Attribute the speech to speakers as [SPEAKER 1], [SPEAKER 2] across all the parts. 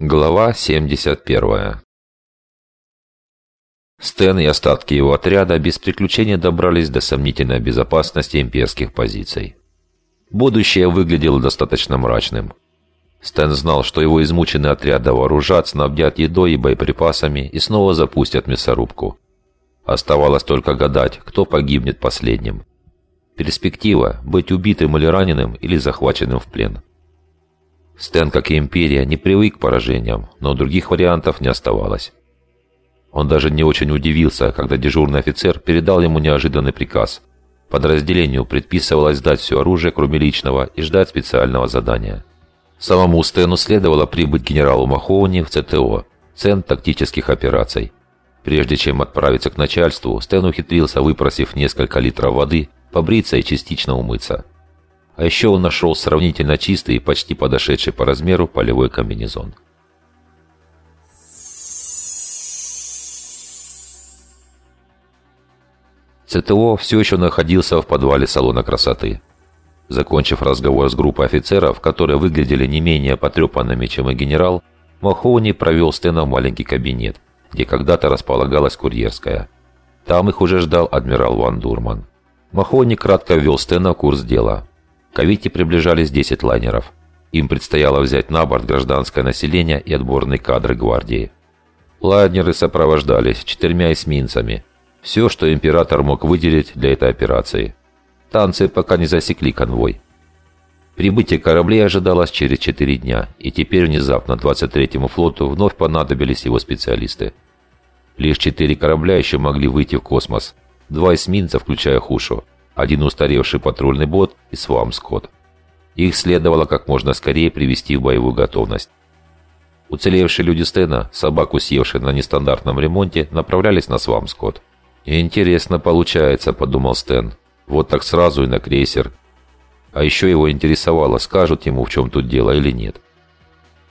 [SPEAKER 1] Глава 71 Стэн и остатки его отряда без приключений добрались до сомнительной безопасности имперских позиций. Будущее выглядело достаточно мрачным. Стэн знал, что его измученный отряд вооружат, снабдят едой и боеприпасами и снова запустят мясорубку. Оставалось только гадать, кто погибнет последним. Перспектива – быть убитым или раненым, или захваченным в плен. Стэн, как и Империя, не привык к поражениям, но других вариантов не оставалось. Он даже не очень удивился, когда дежурный офицер передал ему неожиданный приказ. Подразделению предписывалось сдать все оружие, кроме личного, и ждать специального задания. Самому Стэну следовало прибыть генералу Махоуни в ЦТО, Центр тактических операций. Прежде чем отправиться к начальству, Стэн ухитрился, выпросив несколько литров воды, побриться и частично умыться. А еще он нашел сравнительно чистый и почти подошедший по размеру полевой комбинезон. ЦТО все еще находился в подвале салона красоты. Закончив разговор с группой офицеров, которые выглядели не менее потрепанными, чем и генерал, Махоуни провел Стэна в маленький кабинет, где когда-то располагалась курьерская. Там их уже ждал адмирал Ван Дурман. Махоуни кратко ввел Стэна в курс дела. К Авите приближались 10 лайнеров. Им предстояло взять на борт гражданское население и отборные кадры гвардии. Лайнеры сопровождались четырьмя эсминцами. Все, что император мог выделить для этой операции. Танцы пока не засекли конвой. Прибытие кораблей ожидалось через 4 дня, и теперь внезапно 23-му флоту вновь понадобились его специалисты. Лишь четыре корабля еще могли выйти в космос. Два эсминца, включая Хушу, один устаревший патрульный бот и Свамскот. Их следовало как можно скорее привести в боевую готовность. Уцелевшие люди Стена, собаку съевшие на нестандартном ремонте, направлялись на Свамскот. «Интересно получается», — подумал Стэн. «Вот так сразу и на крейсер». А еще его интересовало, скажут ему, в чем тут дело или нет.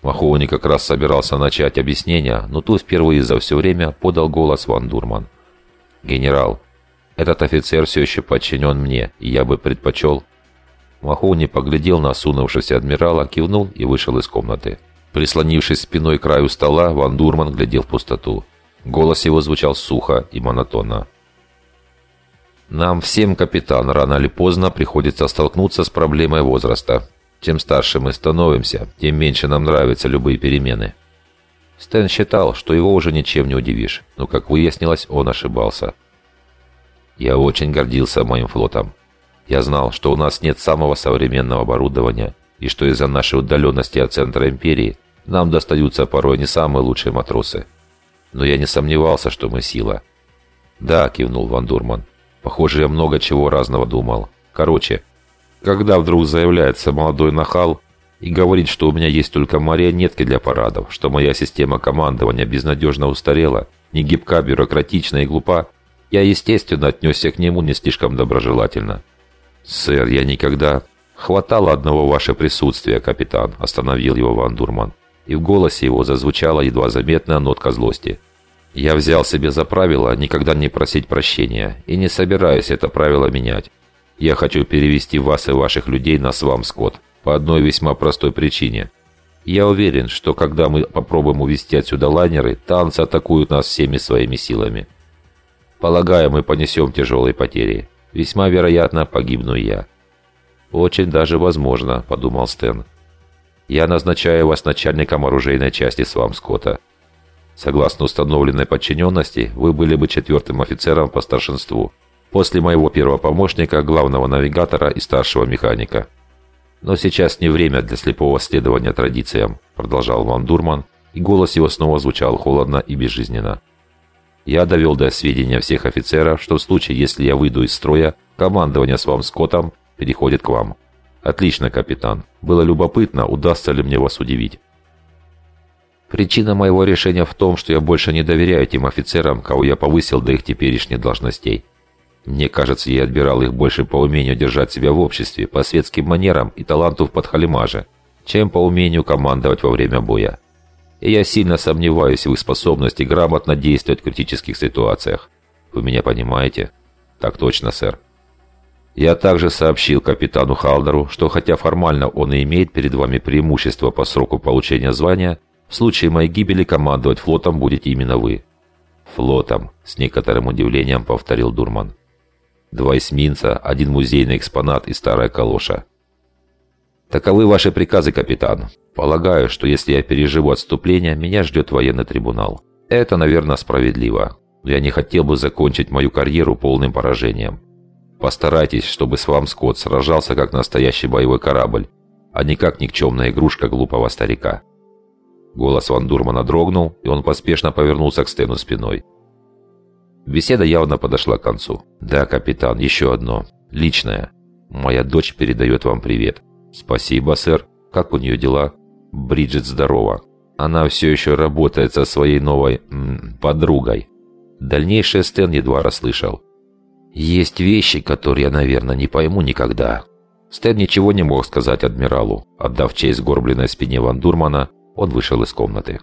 [SPEAKER 1] Махоуни как раз собирался начать объяснение, но тут впервые за все время подал голос Ван Дурман. «Генерал, этот офицер все еще подчинен мне, и я бы предпочел...» Махоуни поглядел на осунувшегося адмирала, кивнул и вышел из комнаты. Прислонившись спиной к краю стола, Ван Дурман глядел в пустоту. Голос его звучал сухо и монотонно. «Нам всем, капитан, рано или поздно приходится столкнуться с проблемой возраста. Чем старше мы становимся, тем меньше нам нравятся любые перемены». Стэн считал, что его уже ничем не удивишь, но, как выяснилось, он ошибался. Я очень гордился моим флотом. Я знал, что у нас нет самого современного оборудования, и что из-за нашей удаленности от центра империи нам достаются порой не самые лучшие матросы. Но я не сомневался, что мы сила. «Да», — кивнул Ван Дурман. «Похоже, я много чего разного думал. Короче, когда вдруг заявляется молодой нахал и говорит, что у меня есть только марионетки для парадов, что моя система командования безнадежно устарела, не гибка, бюрократична и глупа, я, естественно, отнесся к нему не слишком доброжелательно. «Сэр, я никогда...» «Хватало одного ваше присутствия, капитан», — остановил его Ван Дурман. И в голосе его зазвучала едва заметная нотка злости. «Я взял себе за правило никогда не просить прощения, и не собираюсь это правило менять. Я хочу перевести вас и ваших людей на Свам Скотт по одной весьма простой причине. Я уверен, что когда мы попробуем увести отсюда лайнеры, танцы атакуют нас всеми своими силами. Полагаю, мы понесем тяжелые потери. Весьма вероятно, погибну я. «Очень даже возможно», — подумал Стэн. «Я назначаю вас начальником оружейной части Свамскота. Согласно установленной подчиненности, вы были бы четвертым офицером по старшинству, после моего первого помощника, главного навигатора и старшего механика. Но сейчас не время для слепого следования традициям», — продолжал Ван Дурман, и голос его снова звучал холодно и безжизненно. Я довел до сведения всех офицеров, что в случае, если я выйду из строя, командование с вам Скоттом переходит к вам. Отлично, капитан. Было любопытно, удастся ли мне вас удивить. Причина моего решения в том, что я больше не доверяю тем офицерам, кого я повысил до их теперешних должностей. Мне кажется, я отбирал их больше по умению держать себя в обществе, по светским манерам и таланту в подхалимаже, чем по умению командовать во время боя и я сильно сомневаюсь в их способности грамотно действовать в критических ситуациях. Вы меня понимаете? Так точно, сэр. Я также сообщил капитану Халдеру, что хотя формально он и имеет перед вами преимущество по сроку получения звания, В случае моей гибели командовать флотом будете именно вы». «Флотом», — с некоторым удивлением повторил Дурман. «Два эсминца, один музейный экспонат и старая калоша». «Таковы ваши приказы, капитан. Полагаю, что если я переживу отступление, меня ждет военный трибунал. Это, наверное, справедливо. Но я не хотел бы закончить мою карьеру полным поражением. Постарайтесь, чтобы Свамскот сражался как настоящий боевой корабль, а не как никчемная игрушка глупого старика». Голос Ван Дурмана дрогнул, и он поспешно повернулся к Стэну спиной. Беседа явно подошла к концу. «Да, капитан, еще одно. Личное. Моя дочь передает вам привет». «Спасибо, сэр. Как у нее дела?» «Бриджит здорова. Она все еще работает со своей новой... М, подругой». Дальнейшее Стэн едва расслышал. «Есть вещи, которые я, наверное, не пойму никогда». Стэн ничего не мог сказать адмиралу. Отдав честь горбленной спине Ван Дурмана, он вышел из комнаты.